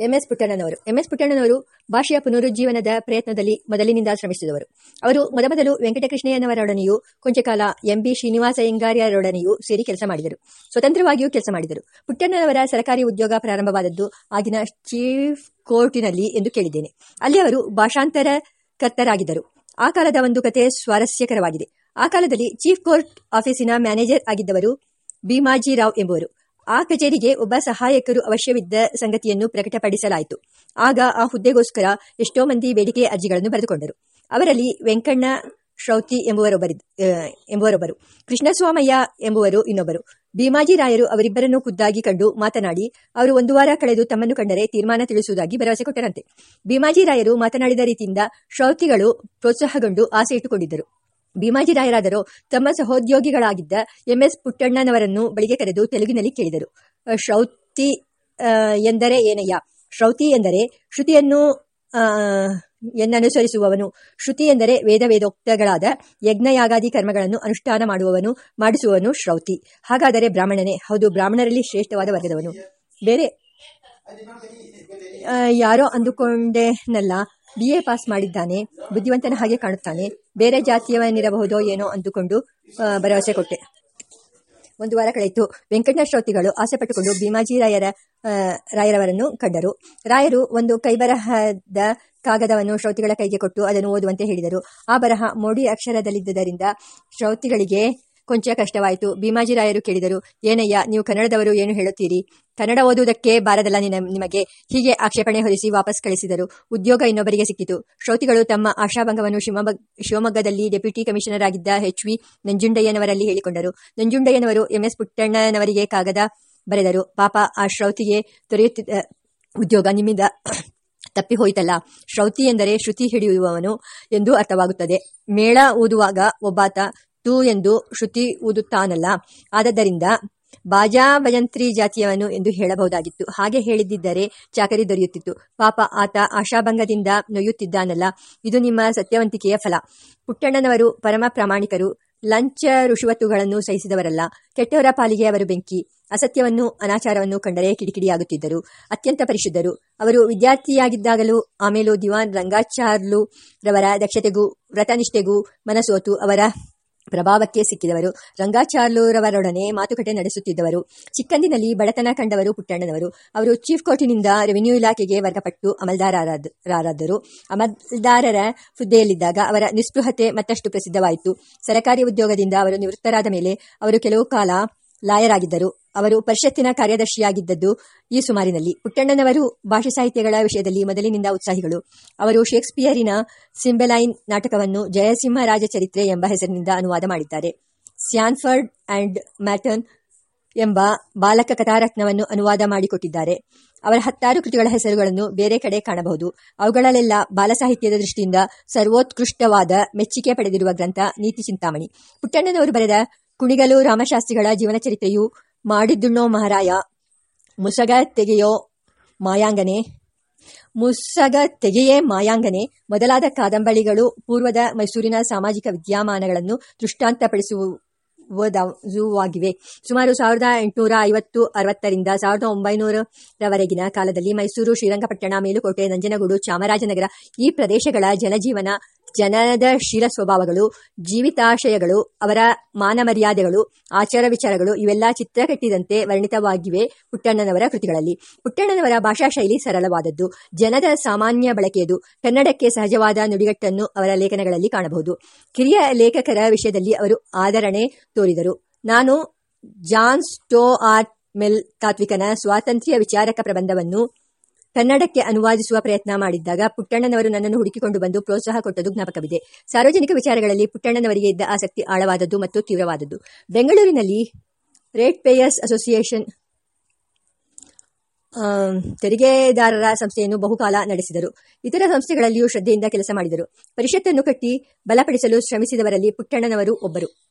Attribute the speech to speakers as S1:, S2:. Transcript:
S1: MS ಪುಟ್ಟಣ್ಣನವರು. MS ಪುಟ್ಟಣ್ಣನವರು ಭಾಷೆಯ ಪುನರುಜ್ಜೀವನದ ಪ್ರಯತ್ನದಲ್ಲಿ ಮೊದಲಿನಿಂದ ಶ್ರಮಿಸಿದವರು. ಅವರು ಮೊದಮೊದಲು ವೆಂಕಟಕೃಷ್ಣಯ್ಯನವರೊಡನೆಯೂ ಕೊಂಚ ಕಾಲ ಎಂಬಿ ಶ್ರೀನಿವಾಸ ಸೇರಿ ಕೆಲಸ ಮಾಡಿದರು. ಸ್ವತಂತ್ರವಾಗಿಯೂ ಕೆಲಸ ಮಾಡಿದರು. ಪುಟ್ಟಣ್ಣನವರ ಸರಕಾರಿ ಉದ್ಯೋಗ ಪ್ರಾರಂಭವಾದದ್ದು ಆಗಿನ ಚೀಫ್ ಕೋರ್ಟಿನಲ್ಲಿ ಎಂದು ಕೇಳಿದ್ದೇನೆ. ಅಲ್ಲಿ ಅವರು ಭಾಷಾಂತರಕರ್ತರಾಗಿದ್ದರು. ಆ ಕಾಲದ ಒಂದು ಕತೆ ಸ್ವಾರಸ್ಯಕರವಾಗಿದೆ. ಆ ಕಾಲದಲ್ಲಿ ಚೀಫ್ ಕೋರ್ಟ್ ಆಫೀಸಿನ ಮ್ಯಾನೇಜರ್ ಆಗಿದ್ದವರು ಭೀಮಾಜಿರಾವ್ ಎಂಬುವರು. ಆ ಕಚೇರಿಗೆ ಒಬ್ಬ ಸಹಾಯಕರು ಅವಶ್ಯವಿದ್ದ ಸಂಗತಿಯನ್ನು ಪ್ರಕಟಪಡಿಸಲಾಯಿತು. ಆಗ ಆ ಹುದ್ದೆಗೋಸ್ಕರ ಎಷ್ಟೋ ಮಂದಿ ಬೇಡಿಕೆ ಅರ್ಜಿಗಳನ್ನು ಬರೆದುಕೊಂಡರು. ಅವರಲ್ಲಿ ವೆಂಕಣ್ಣ ಶ್ರೌತಿ ಎಂಬುವರೊಬ್ಬರಿ ಎಂಬುವರೊಬ್ಬರು, ಕೃಷ್ಣಸ್ವಾಮಯ್ಯ ಎಂಬುವರು ಇನ್ನೊಬ್ಬರು. ಭೀಮಾಜಿರಾಯರು ಅವರಿಬ್ಬರನ್ನು ಖುದ್ದಾಗಿ ಕಂಡು ಮಾತನಾಡಿ, ಅವರು ಒಂದು ವಾರ ಕಳೆದು ತಮ್ಮನ್ನು ಕಂಡರೆ ತೀರ್ಮಾನ ತಿಳಿಸುವುದಾಗಿ ಭರವಸೆ ಕೊಟ್ಟರಂತೆ. ಭೀಮಾಜಿರಾಯರು ಮಾತನಾಡಿದ ರೀತಿಯಿಂದ ಶ್ರೌತಿಗಳು ಪ್ರೋತ್ಸಾಹಗೊಂಡು ಆಸೆ ಇಟ್ಟುಕೊಂಡಿದ್ದರು. ಭೀಮಾಜಿರಾಯರಾದರೂ ತಮ್ಮ ಸಹೋದ್ಯೋಗಿಗಳಾಗಿದ್ದ ಎಂಎಸ್ ಪುಟ್ಟಣ್ಣನವರನ್ನು ಬಳಿಗೆ ಕರೆದು ತೆಲುಗಿನಲ್ಲಿ ಕೇಳಿದರು. ಶ್ರೌತಿ ಎಂದರೆ ಏನಯ್ಯ? ಶ್ರೌತಿ ಎಂದರೆ ಶ್ರುತಿಯನ್ನು ಎನ್ನನುಸರಿಸುವವನು. ಶ್ರುತಿ ಎಂದರೆ ವೇದ ವೇದೋಕ್ತಗಳಾದ ಯಜ್ಞಯಾಗಾದಿ ಕರ್ಮಗಳನ್ನು ಅನುಷ್ಠಾನ ಮಾಡುವವನು, ಮಾಡಿಸುವವನು ಶ್ರೌತಿ. ಹಾಗಾದರೆ ಬ್ರಾಹ್ಮಣನೇ, ಹೌದು, ಬ್ರಾಹ್ಮಣರಲ್ಲಿ ಶ್ರೇಷ್ಠವಾದ ವರ್ಗದವನು. ಬೇರೆ? ಯಾರೋ ಅಂದುಕೊಂಡೇನಲ್ಲ, ಬಿ ಎ ಪಾಸ್ ಮಾಡಿದ್ದಾನೆ, ಬುದ್ಧಿವಂತನ ಹಾಗೆ ಕಾಣುತ್ತಾನೆ. ಬೇರೆ ಜಾತಿಯವನಿರಬಹುದೋ ಏನೋ ಅಂದುಕೊಂಡು ಭರವಸೆ ಕೊಟ್ಟೆ. ಒಂದು ವಾರ ಕಳೆಯಿತು. ವೆಂಕಟನ ಶ್ರೋತಿಗಳು ಆಸೆ ಪಟ್ಟುಕೊಂಡು ಭೀಮಾಜಿ ರಾಯರ ರಾಯರವರನ್ನು ಕಂಡರು. ರಾಯರು ಒಂದು ಕೈಬರಹದ ಕಾಗದವನ್ನು ಶ್ರೋತಿಗಳ ಕೈಗೆ ಕೊಟ್ಟು ಅದನ್ನು ಓದುವಂತೆ ಹೇಳಿದರು. ಆ ಬರಹ ಮೋಡಿ ಅಕ್ಷರದಲ್ಲಿದ್ದುದರಿಂದ ಶ್ರೋತಿಗಳಿಗೆ ಕೊಂಚ ಕಷ್ಟವಾಯಿತು. ಭೀಮಾಜಿರಾಯರು ಕೇಳಿದರು, ಏನಯ್ಯ, ನೀವು ಕನ್ನಡದವರು ಏನು ಹೇಳುತ್ತೀರಿ? ಕನ್ನಡ ಓದುವುದಕ್ಕೆ ಬಾರದಲ್ಲ ನಿಮಗೆ? ಹೀಗೆ ಆಕ್ಷೇಪಣೆ ಹೊರಿಸಿ ವಾಪಸ್ ಕಳಿಸಿದರು. ಉದ್ಯೋಗ ಇನ್ನೊಬ್ಬರಿಗೆ ಸಿಕ್ಕಿತು. ಶ್ರೋತಿಗಳು ತಮ್ಮ ಆಶಾಭಂಗವನ್ನು ಶಿವಮೊಗ್ಗ, ಶಿವಮೊಗ್ಗದಲ್ಲಿ ಡೆಪ್ಯೂಟಿ ಕಮಿಷನರ್ ಆಗಿದ್ದ ಎಚ್ ವಿ ನಂಜುಂಡಯ್ಯನವರಲ್ಲಿ ಹೇಳಿಕೊಂಡರು. ನಂಜುಂಡಯ್ಯನವರು ಎಂಎಸ್ ಪುಟ್ಟಣ್ಣನವರಿಗೆ ಕಾಗದ ಬರೆದರು. ಪಾಪ, ಆ ಶ್ರೌತಿಗೆ ದೊರೆಯುತ್ತಿದ್ದ ಉದ್ಯೋಗ ನಿಮ್ಮಿಂದ ತಪ್ಪಿ ಹೋಯಿತಲ್ಲ ಶ್ರೌತಿ ಎಂದರೆ ಶ್ರುತಿ ಹಿಡಿಯುವವನು ಎಂದು ಅರ್ಥವಾಗುತ್ತದೆ. ಮೇಳ ಓದುವಾಗ ಒಬ್ಬಾತ ತು ಎಂದು ಶ್ರುತಿ ಊದುತ್ತಾನಲ್ಲ. ಆದ್ದರಿಂದ ಬಾಜಾ ಭಜಂತ್ರಿ ಜಾತಿಯವನು ಎಂದು ಹೇಳಬಹುದಾಗಿತ್ತು. ಹಾಗೆ ಹೇಳಿದ್ದರೆ ಚಾಕರಿ ದೊರೆಯುತ್ತಿತ್ತು. ಪಾಪ ಆತ ಆಶಾಭಂಗದಿಂದ ನೊಯ್ಯುತ್ತಿದ್ದಾನಲ್ಲ ಇದು ನಿಮ್ಮ ಸತ್ಯವಂತಿಕೆಯ ಫಲ. ಪುಟ್ಟಣ್ಣನವರು ಪರಮ ಪ್ರಾಮಾಣಿಕರು. ಲಂಚ ರುಷುವತ್ತುಗಳನ್ನು ಸಹಿಸಿದವರಲ್ಲ. ಕೆಟ್ಟವರ ಪಾಲಿಗೆ ಅವರು ಬೆಂಕಿ. ಅಸತ್ಯವನ್ನು, ಅನಾಚಾರವನ್ನು ಕಂಡರೆ ಕಿಡಿಕಿಡಿಯಾಗುತ್ತಿದ್ದರು. ಅತ್ಯಂತ ಪರಿಶುದ್ಧರು. ಅವರು ವಿದ್ಯಾರ್ಥಿಯಾಗಿದ್ದಾಗಲೂ, ಆಮೇಲೂ ದಿವಾನ್ ರಂಗಾಚಾರ್ಲು ರವರ ದಕ್ಷತೆಗೂ, ವ್ರತನಿಷ್ಠೆಗೂ ಮನಸೋತು ಅವರ ಪ್ರಭಾವಕ್ಕೆ ಸಿಕ್ಕಿದವರು. ರಂಗಾಚಾರ್ಲೂರವರೊಡನೆ ಮಾತುಕತೆ ನಡೆಸುತ್ತಿದ್ದವರು. ಚಿಕ್ಕಂದಿನಲ್ಲಿ ಬಡತನ ಕಂಡವರು ಪುಟ್ಟಣ್ಣನವರು. ಅವರು ಚೀಫ್ ಕೋರ್ಟಿನಿಂದ ರೆವಿನ್ಯೂ ಇಲಾಖೆಗೆ ವರ್ಗಪಟ್ಟು ಅಮಲ್ದಾರರಾದರು ಅಮಲ್ದಾರರ ಹುದ್ದೆಯಲ್ಲಿದ್ದಾಗ ಅವರ ನಿಸ್ಪೃಹತೆ ಮತ್ತಷ್ಟು ಪ್ರಸಿದ್ಧವಾಯಿತು. ಸರಕಾರಿ ಉದ್ಯೋಗದಿಂದ ಅವರು ನಿವೃತ್ತರಾದ ಮೇಲೆ ಅವರು ಕೆಲವು ಕಾಲ ಲಾಯರ್ ಆಗಿದ್ದರು ಅವರು ಪರಿಷತ್ತಿನ ಕಾರ್ಯದರ್ಶಿಯಾಗಿದ್ದದ್ದು ಈ ಸುಮಾರಿನಲ್ಲಿ. ಪುಟ್ಟಣ್ಣನವರು ಭಾಷೆ ಸಾಹಿತ್ಯಗಳ ವಿಷಯದಲ್ಲಿ ಮೊದಲಿನಿಂದ ಉತ್ಸಾಹಿಗಳು. ಅವರು ಶೇಕ್ಸ್ಪಿಯರಿನ ಸಿಂಬೆಲೈನ್ ನಾಟಕವನ್ನು ಜಯಸಿಂಹ ರಾಜಚರಿತ್ರೆ ಎಂಬ ಹೆಸರಿನಿಂದ ಅನುವಾದ ಮಾಡಿದ್ದಾರೆ. ಸ್ಯಾನ್ಫರ್ಡ್ ಅಂಡ್ ಮ್ಯಾಟನ್ ಎಂಬ ಬಾಲಕ ಕಥಾರತ್ನವನ್ನು ಅನುವಾದ ಮಾಡಿಕೊಟ್ಟಿದ್ದಾರೆ. ಅವರ ಹತ್ತಾರು ಕೃತಿಗಳ ಹೆಸರುಗಳನ್ನು ಬೇರೆ ಕಡೆ ಕಾಣಬಹುದು. ಅವುಗಳಲ್ಲೆಲ್ಲ ಬಾಲಸಾಹಿತ್ಯದ ದೃಷ್ಟಿಯಿಂದ ಸರ್ವೋತ್ಕೃಷ್ಟವಾದ ಮೆಚ್ಚುಗೆ ಪಡೆದಿರುವ ಗ್ರಂಥ ನೀತಿ ಚಿಂತಾಮಣಿ. ಪುಟ್ಟಣ್ಣನವರು ಬರೆದ ಕುಣಿಗಲು ರಾಮಶಾಸ್ತ್ರಿಗಳ ಜೀವನ ಚರಿತ್ರೆಯು ಮಾಡಿದ್ದುಣ್ಣೋ ಮಹಾರಾಯ. ಮುಸಗ ತೆಗೆಯೋ ಮಾಯಾಂಗನೆ. ಮುಸಗ ತೆಗೆಯೇ ಮಾಯಾಂಗನೆ. ಮೊದಲಾದ ಕಾದಂಬಳಿಗಳು ಪೂರ್ವದ ಮೈಸೂರಿನ ಸಾಮಾಜಿಕ ವಿದ್ಯಮಾನಗಳನ್ನು ದೃಷ್ಟಾಂತಪಡಿಸುವುದಾಗಿವೆ. ಸುಮಾರು ಸಾವಿರದ ಎಂಟುನೂರ ಐವತ್ತು ಅರವತ್ತರಿಂದ ಸಾವಿರದ ಒಂಬೈನೂರರವರೆಗಿನ ಕಾಲದಲ್ಲಿ ಮೈಸೂರು ಶ್ರೀರಂಗಪಟ್ಟಣ, ಮೇಲುಕೋಟೆ, ನಂಜನಗೂಡು, ಚಾಮರಾಜನಗರ ಈ ಪ್ರದೇಶಗಳ ಜನಜೀವನ ಜನದ ಶೀಲ ಸ್ವಭಾವಗಳು, ಜೀವಿತಾಶಯಗಳು, ಅವರ ಮಾನ ಮರ್ಯಾದೆಗಳು ಆಚಾರ ವಿಚಾರಗಳು ಇವೆಲ್ಲ ಚಿತ್ರ ಕಟ್ಟಿದಂತೆ ವರ್ಣಿತವಾಗಿವೆ ಪುಟ್ಟಣ್ಣನವರ ಕೃತಿಗಳಲ್ಲಿ. ಪುಟ್ಟಣ್ಣನವರ ಭಾಷಾ ಶೈಲಿ ಸರಳವಾದದ್ದು. ಜನದ ಸಾಮಾನ್ಯ ಬಳಕೆಯದು. ಕನ್ನಡಕ್ಕೆ ಸಹಜವಾದ ನುಡಿಗಟ್ಟನ್ನು ಅವರ ಲೇಖನಗಳಲ್ಲಿ ಕಾಣಬಹುದು. ಕಿರಿಯ ಲೇಖಕರ ವಿಷಯದಲ್ಲಿ ಅವರು ಆದರಣೆ ತೋರಿದರು. ನಾನು ಜಾನ್ ಸ್ಟೋ ಆರ್ಟ್ ಮೆಲ್ ತಾತ್ವಿಕನ ಸ್ವಾತಂತ್ರ್ಯ ವಿಚಾರಕ ಪ್ರಬಂಧವನ್ನು ಕನ್ನಡಕ್ಕೆ ಅನುವಾದಿಸುವ ಪ್ರಯತ್ನ ಮಾಡಿದ್ದಾಗ ಪುಟ್ಟಣ್ಣನವರು ನನ್ನನ್ನು ಹುಡುಕಿಕೊಂಡು ಬಂದು ಪ್ರೋತ್ಸಾಹ ಕೊಟ್ಟದ್ದು ಜ್ಞಾಪಕವಿದೆ. ಸಾರ್ವಜನಿಕ ವಿಚಾರಗಳಲ್ಲಿ ಪುಟ್ಟಣ್ಣನವರಿಗೆ ಇದ್ದ ಆಸಕ್ತಿ ಆಳವಾದದ್ದು ಮತ್ತು ತೀವ್ರವಾದದ್ದು. ಬೆಂಗಳೂರಿನಲ್ಲಿ ರೇಟ್ ಪೇಯರ್ಸ್ ಅಸೋಸಿಯೇಷನ್ ತೆರಿಗೆದಾರರ ಸಂಸ್ಥೆಯನ್ನು ಬಹುಕಾಲ ನಡೆಸಿದರು. ಇತರ ಸಂಸ್ಥೆಗಳಲ್ಲಿಯೂ ಶ್ರದ್ಧೆಯಿಂದ ಕೆಲಸ ಮಾಡಿದರು. ಪರಿಷತ್ತನ್ನು ಕಟ್ಟಿ ಬಲಪಡಿಸಲು ಶ್ರಮಿಸಿದವರಲ್ಲಿ ಪುಟ್ಟಣ್ಣನವರು ಒಬ್ಬರು.